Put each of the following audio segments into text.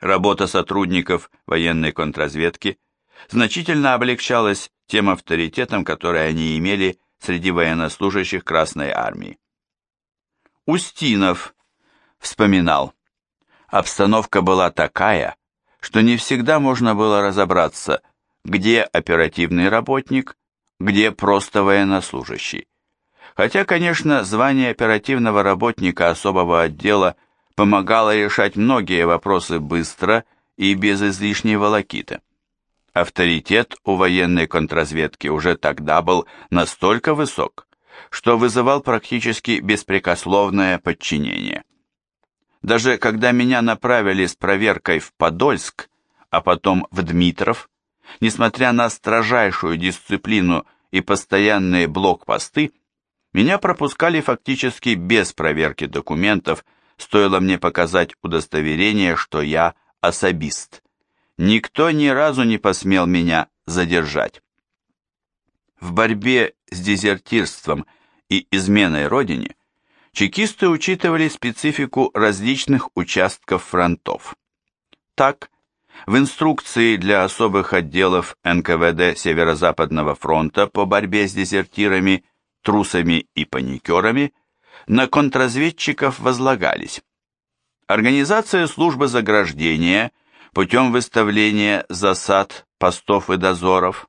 Работа сотрудников военной контрразведки значительно облегчалась тем авторитетом, который они имели среди военнослужащих Красной Армии. Устинов вспоминал, обстановка была такая, что не всегда можно было разобраться, где оперативный работник, где просто военнослужащий. Хотя, конечно, звание оперативного работника особого отдела помогало решать многие вопросы быстро и без излишней волокиты. Авторитет у военной контрразведки уже тогда был настолько высок, что вызывал практически беспрекословное подчинение. Даже когда меня направили с проверкой в Подольск, а потом в Дмитров, несмотря на строжайшую дисциплину и постоянные блокпосты, меня пропускали фактически без проверки документов, стоило мне показать удостоверение, что я особист. Никто ни разу не посмел меня задержать. В борьбе с дезертирством и изменой родине чекисты учитывали специфику различных участков фронтов. Так, в инструкции для особых отделов НКВД Северо-Западного фронта по борьбе с дезертирами, трусами и паникерами на контрразведчиков возлагались. Организация службы заграждения путем выставления засад, постов и дозоров,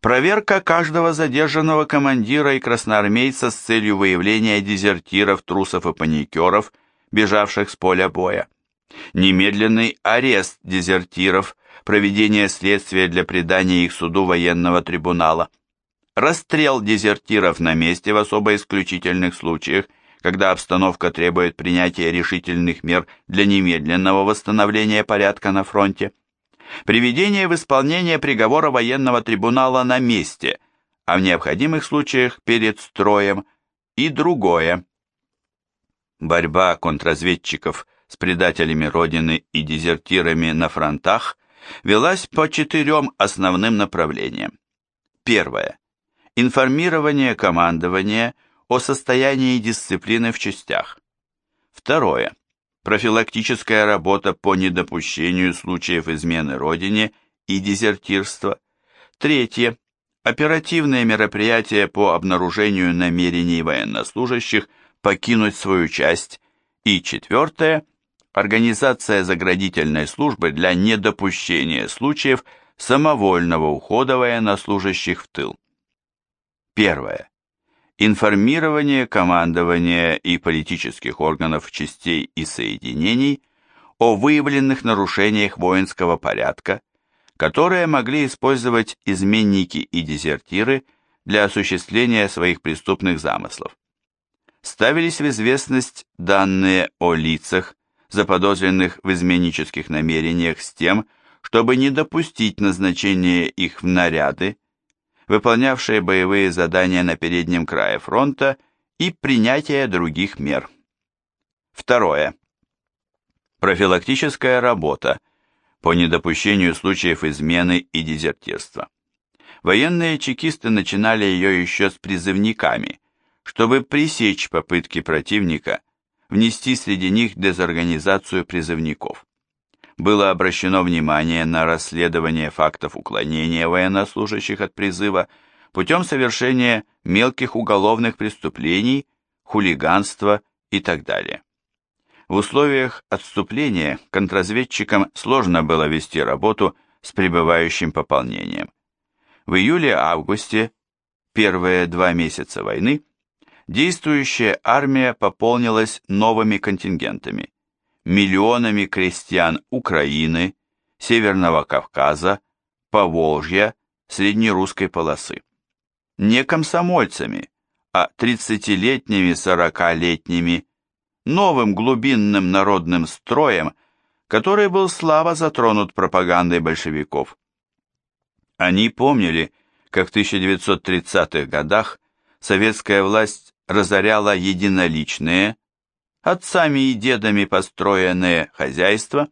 проверка каждого задержанного командира и красноармейца с целью выявления дезертиров, трусов и паникеров, бежавших с поля боя, немедленный арест дезертиров, проведение следствия для предания их суду военного трибунала, расстрел дезертиров на месте в особо исключительных случаях, когда обстановка требует принятия решительных мер для немедленного восстановления порядка на фронте, приведение в исполнение приговора военного трибунала на месте, а в необходимых случаях перед строем и другое. Борьба контрразведчиков – с предателями Родины и дезертирами на фронтах велась по четырем основным направлениям. Первое. Информирование командования о состоянии дисциплины в частях. Второе. Профилактическая работа по недопущению случаев измены Родине и дезертирства. Третье. Оперативные мероприятия по обнаружению намерений военнослужащих покинуть свою часть. И четвертое организация заградительной службы для недопущения случаев самовольного ухода военнослужащих в тыл. Первое. Информирование командования и политических органов частей и соединений о выявленных нарушениях воинского порядка, которые могли использовать изменники и дезертиры для осуществления своих преступных замыслов. Ставились в известность данные о лицах, заподозренных в изменнических намерениях с тем, чтобы не допустить назначения их в наряды, выполнявшие боевые задания на переднем крае фронта и принятия других мер. Второе. Профилактическая работа по недопущению случаев измены и дезертирства. Военные чекисты начинали ее еще с призывниками, чтобы пресечь попытки противника внести среди них дезорганизацию призывников. Было обращено внимание на расследование фактов уклонения военнослужащих от призыва путем совершения мелких уголовных преступлений, хулиганства и так далее. В условиях отступления контрразведчикам сложно было вести работу с прибывающим пополнением. В июле-августе, первые два месяца войны, действующая армия пополнилась новыми контингентами, миллионами крестьян Украины, Северного Кавказа, Поволжья, Среднерусской полосы. Не комсомольцами, а 30-летними, 40-летними, новым глубинным народным строем, который был слабо затронут пропагандой большевиков. Они помнили, как в 1930-х годах советская власть разоряла единоличные, отцами и дедами построенные хозяйства,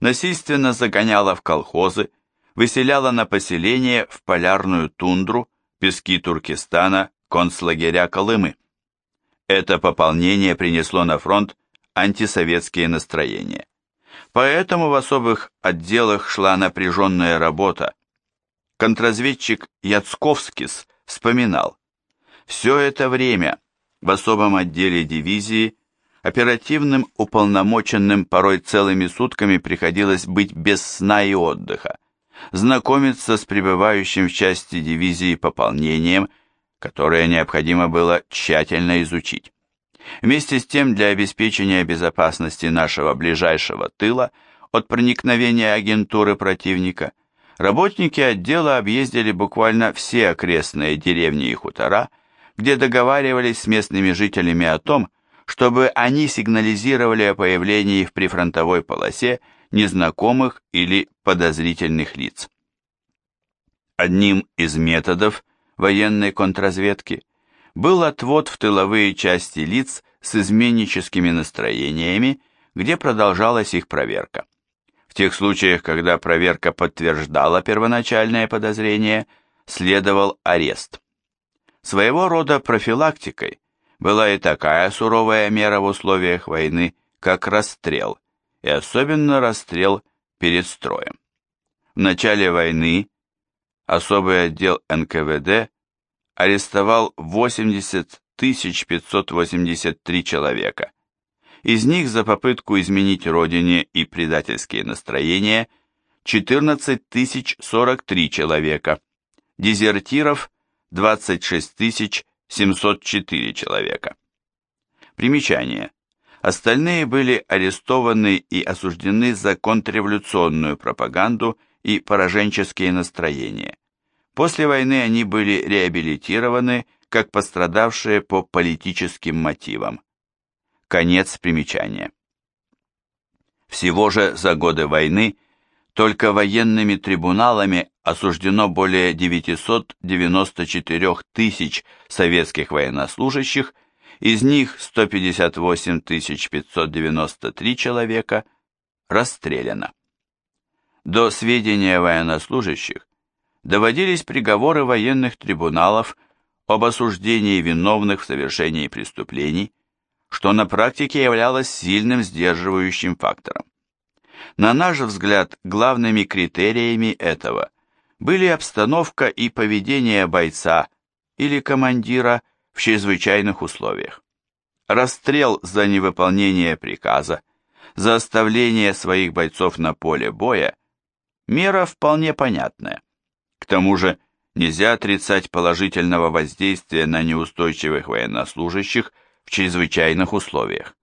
насильственно загоняла в колхозы, выселяла на поселение в полярную тундру, пески Туркестана, концлагеря Колымы. Это пополнение принесло на фронт антисоветские настроения. Поэтому в особых отделах шла напряженная работа. Контрразведчик Яцковскис вспоминал, все это время в особом отделе дивизии оперативным уполномоченным порой целыми сутками приходилось быть без сна и отдыха, знакомиться с прибывающим в части дивизии пополнением, которое необходимо было тщательно изучить. Вместе с тем, для обеспечения безопасности нашего ближайшего тыла от проникновения агентуры противника, работники отдела объездили буквально все окрестные деревни и хутора, где договаривались с местными жителями о том, чтобы они сигнализировали о появлении в прифронтовой полосе незнакомых или подозрительных лиц. Одним из методов военной контрразведки был отвод в тыловые части лиц с изменническими настроениями, где продолжалась их проверка. В тех случаях, когда проверка подтверждала первоначальное подозрение, следовал арест. Своего рода профилактикой была и такая суровая мера в условиях войны, как расстрел, и особенно расстрел перед строем. В начале войны особый отдел НКВД арестовал 80 583 человека. Из них за попытку изменить родине и предательские настроения 14 043 человека, дезертиров 26 704 человека. Примечание. Остальные были арестованы и осуждены за контрреволюционную пропаганду и пораженческие настроения. После войны они были реабилитированы как пострадавшие по политическим мотивам. Конец примечания. Всего же за годы войны только военными трибуналами осуждено более 994 тысяч советских военнослужащих, из них 158 593 человека расстреляно. До сведения военнослужащих доводились приговоры военных трибуналов об осуждении виновных в совершении преступлений, что на практике являлось сильным сдерживающим фактором. На наш взгляд, главными критериями этого были обстановка и поведение бойца или командира в чрезвычайных условиях. Расстрел за невыполнение приказа, за оставление своих бойцов на поле боя – мера вполне понятная. К тому же нельзя отрицать положительного воздействия на неустойчивых военнослужащих в чрезвычайных условиях.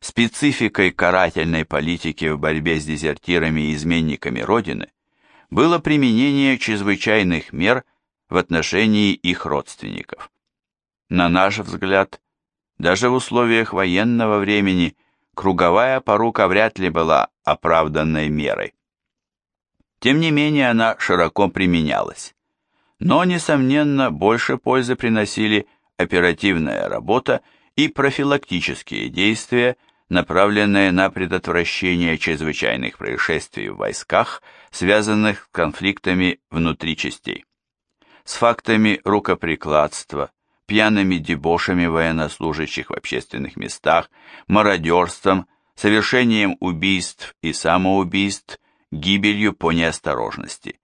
Спецификой карательной политики в борьбе с дезертирами и изменниками Родины было применение чрезвычайных мер в отношении их родственников. На наш взгляд, даже в условиях военного времени круговая порука вряд ли была оправданной мерой. Тем не менее, она широко применялась. Но, несомненно, больше пользы приносили оперативная работа и профилактические действия, направленные на предотвращение чрезвычайных происшествий в войсках, связанных с конфликтами внутри частей. С фактами рукоприкладства, пьяными дебошами военнослужащих в общественных местах, мародерством, совершением убийств и самоубийств, гибелью по неосторожности.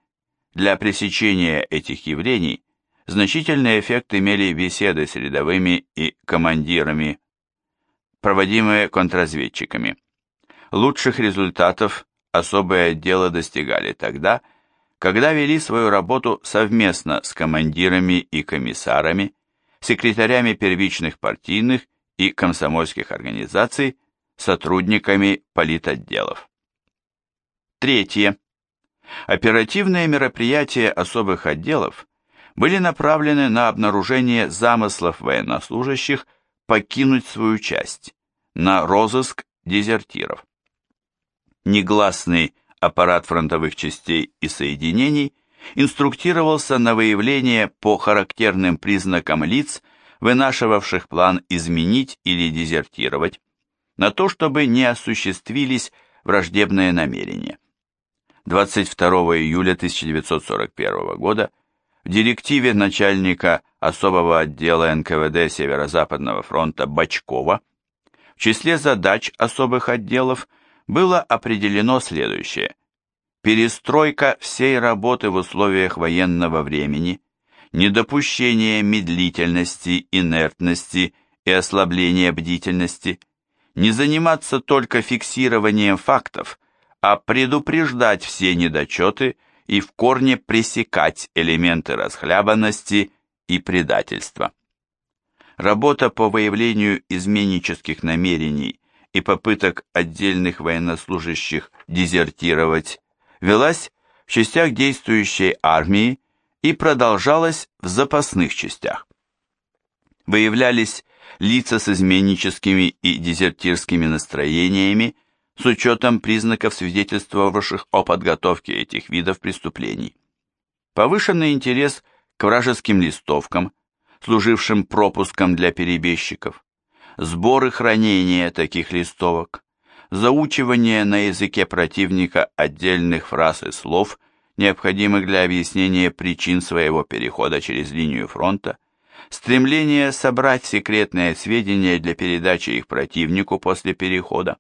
Для пресечения этих явлений значительный эффект имели беседы с рядовыми и командирами, проводимые контрразведчиками. Лучших результатов особые отделы достигали тогда, когда вели свою работу совместно с командирами и комиссарами, секретарями первичных партийных и комсомольских организаций, сотрудниками политотделов. Третье. Оперативные мероприятия особых отделов были направлены на обнаружение замыслов военнослужащих покинуть свою часть, на розыск дезертиров. Негласный аппарат фронтовых частей и соединений инструктировался на выявление по характерным признакам лиц, вынашивавших план изменить или дезертировать, на то, чтобы не осуществились враждебные намерения. 22 июля 1941 года в директиве начальника особого отдела НКВД Северо-Западного фронта Бачкова в числе задач особых отделов было определено следующее. Перестройка всей работы в условиях военного времени, недопущение медлительности, инертности и ослабления бдительности, не заниматься только фиксированием фактов, а предупреждать все недочеты и в корне пресекать элементы расхлябанности и предательства. Работа по выявлению изменнических намерений и попыток отдельных военнослужащих дезертировать велась в частях действующей армии и продолжалась в запасных частях. Выявлялись лица с изменническими и дезертирскими настроениями с учетом признаков, свидетельствовавших о подготовке этих видов преступлений. Повышенный интерес к вражеским листовкам, служившим пропуском для перебежчиков, сбор и хранение таких листовок, заучивание на языке противника отдельных фраз и слов, необходимых для объяснения причин своего перехода через линию фронта, стремление собрать секретные сведения для передачи их противнику после перехода,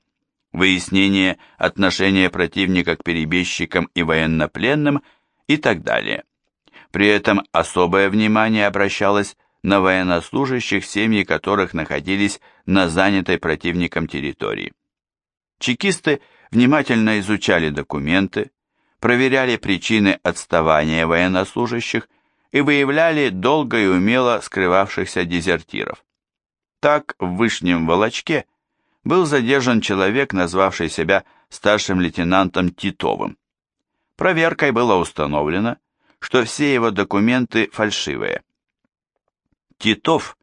выяснение отношения противника к перебежчикам и военнопленным и так далее. При этом особое внимание обращалось на военнослужащих, семьи которых находились на занятой противником территории. Чекисты внимательно изучали документы, проверяли причины отставания военнослужащих и выявляли долго и умело скрывавшихся дезертиров. Так, в Вышнем Волочке был задержан человек, назвавший себя старшим лейтенантом Титовым. Проверкой было установлено, что все его документы фальшивые. Титов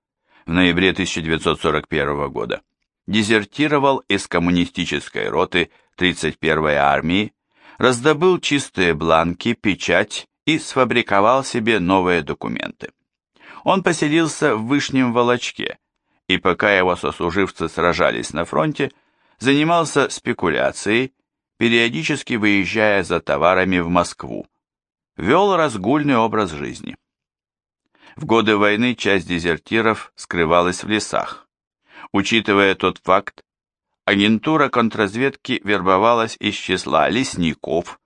в ноябре 1941 года дезертировал из коммунистической роты 31-й армии, раздобыл чистые бланки, печать и сфабриковал себе новые документы. Он поселился в Вышнем Волочке, и пока его сослуживцы сражались на фронте, занимался спекуляцией, периодически выезжая за товарами в Москву. Вел разгульный образ жизни. В годы войны часть дезертиров скрывалась в лесах. Учитывая тот факт, агентура контрразведки вербовалась из числа лесников,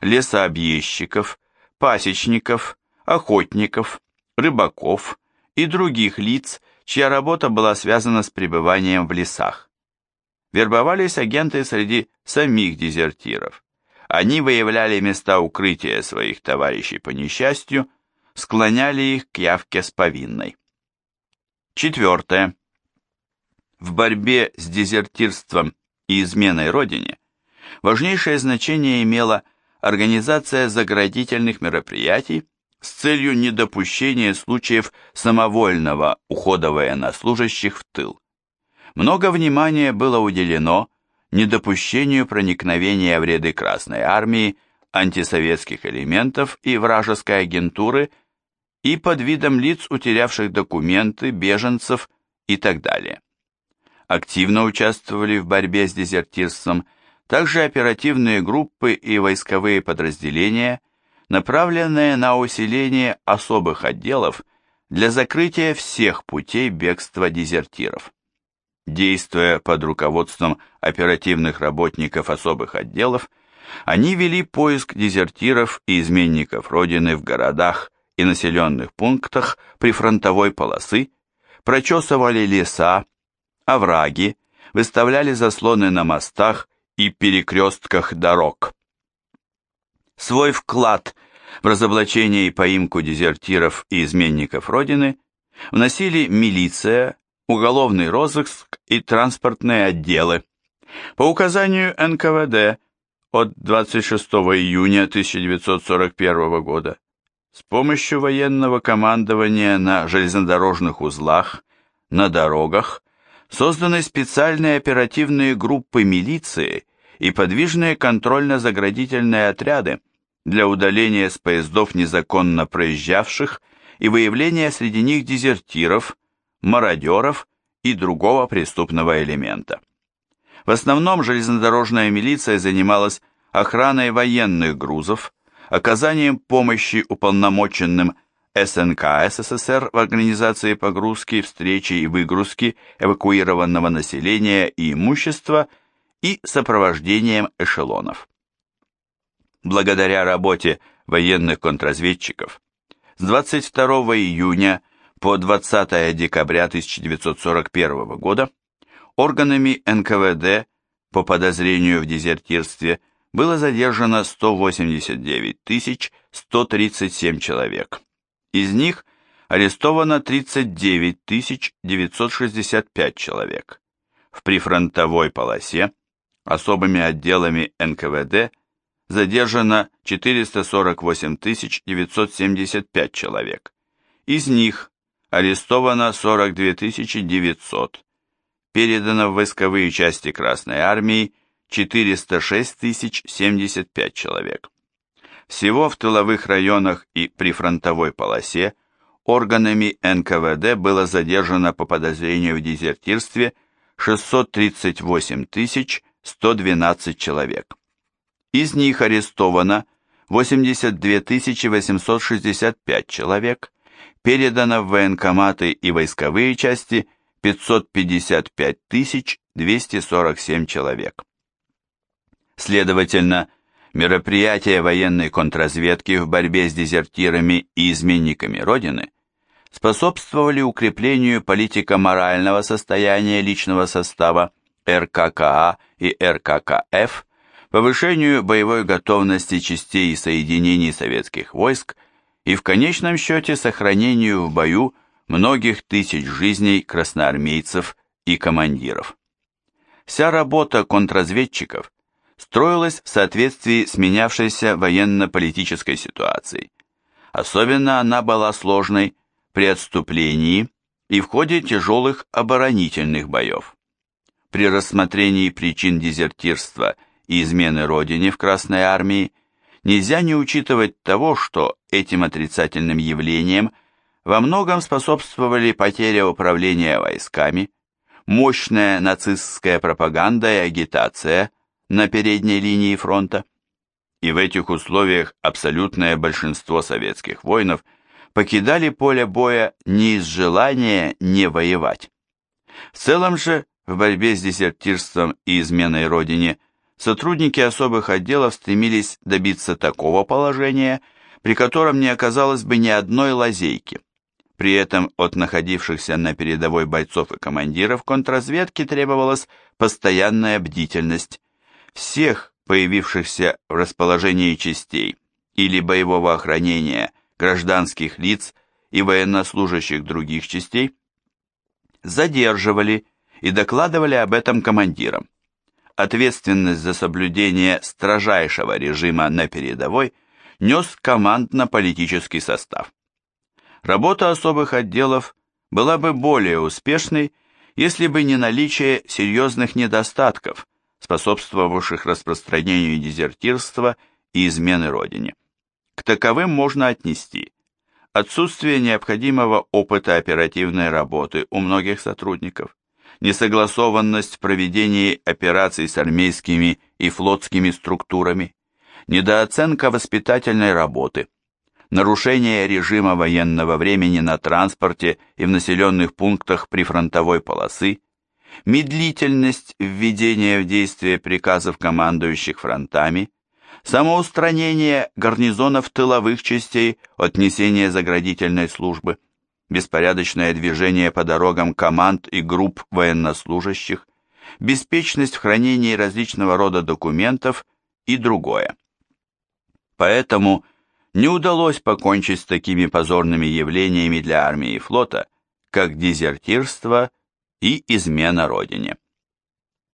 лесообъездчиков, пасечников, охотников, рыбаков и других лиц, чья работа была связана с пребыванием в лесах. Вербовались агенты среди самих дезертиров. Они выявляли места укрытия своих товарищей по несчастью, склоняли их к явке с повинной. Четвертое. В борьбе с дезертирством и изменой Родине важнейшее значение имела организация заградительных мероприятий с целью недопущения случаев самовольного ухода военнослужащих в тыл. Много внимания было уделено недопущению проникновения в ряды Красной Армии антисоветских элементов и вражеской агентуры и под видом лиц, утерявших документы, беженцев и так далее. Активно участвовали в борьбе с дезертирством также оперативные группы и войсковые подразделения, направленные на усиление особых отделов для закрытия всех путей бегства дезертиров. Действуя под руководством оперативных работников особых отделов, они вели поиск дезертиров и изменников Родины в городах и населенных пунктах прифронтовой полосы, прочесывали леса, овраги, выставляли заслоны на мостах и перекрестках дорог. Свой вклад в разоблачение и поимку дезертиров и изменников Родины вносили милиция, уголовный розыск и транспортные отделы. По указанию НКВД от 26 июня 1941 года с помощью военного командования на железнодорожных узлах, на дорогах, созданы специальные оперативные группы милиции и подвижные контрольно-заградительные отряды для удаления с поездов незаконно проезжавших и выявления среди них дезертиров, мародеров и другого преступного элемента. В основном железнодорожная милиция занималась охраной военных грузов, оказанием помощи уполномоченным СНК СССР в организации погрузки, встречи и выгрузки эвакуированного населения и имущества и сопровождением эшелонов. Благодаря работе военных контрразведчиков с 22 июня по 20 декабря 1941 года органами НКВД по подозрению в дезертирстве было задержано 189 137 человек. Из них арестовано 39 965 человек. В прифронтовой полосе особыми отделами НКВД задержано 448 975 человек. Из них арестовано 42 900, передано в войсковые части Красной Армии 406 075 человек. Всего в тыловых районах и прифронтовой полосе органами НКВД было задержано по подозрению в дезертирстве 638 112 человек. Из них арестовано 82 865 человек, передано в военкоматы и войсковые части 555 247 человек. Следовательно, мероприятия военной контрразведки в борьбе с дезертирами и изменниками Родины способствовали укреплению политико-морального состояния личного состава РККА и РККФ, повышению боевой готовности частей и соединений советских войск и в конечном счете сохранению в бою многих тысяч жизней красноармейцев и командиров. Вся работа контрразведчиков строилась в соответствии с менявшейся военно-политической ситуацией. Особенно она была сложной при отступлении и в ходе тяжелых оборонительных боев. При рассмотрении причин дезертирства и измены Родине в Красной Армии нельзя не учитывать того, что этим отрицательным явлением во многом способствовали потеря управления войсками, мощная нацистская пропаганда и агитация на передней линии фронта. И в этих условиях абсолютное большинство советских воинов покидали поле боя не из желания не воевать. В целом же в борьбе с дезертирством и изменой Родине сотрудники особых отделов стремились добиться такого положения, при котором не оказалось бы ни одной лазейки. При этом от находившихся на передовой бойцов и командиров контрразведки требовалась постоянная бдительность. Всех появившихся в расположении частей или боевого охранения гражданских лиц и военнослужащих других частей задерживали и докладывали об этом командирам. Ответственность за соблюдение строжайшего режима на передовой нес командно-политический состав. Работа особых отделов была бы более успешной, если бы не наличие серьезных недостатков, способствовавших распространению дезертирства и измены Родине. К таковым можно отнести отсутствие необходимого опыта оперативной работы у многих сотрудников, несогласованность в проведении операций с армейскими и флотскими структурами, недооценка воспитательной работы, нарушение режима военного времени на транспорте и в населенных пунктах прифронтовой полосы, медлительность введения в действие приказов командующих фронтами, самоустранение гарнизонов тыловых частей от несения заградительной службы – беспорядочное движение по дорогам команд и групп военнослужащих, беспечность в хранении различного рода документов и другое. Поэтому не удалось покончить с такими позорными явлениями для армии и флота, как дезертирство и измена Родине.